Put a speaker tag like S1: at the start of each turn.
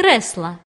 S1: кресла.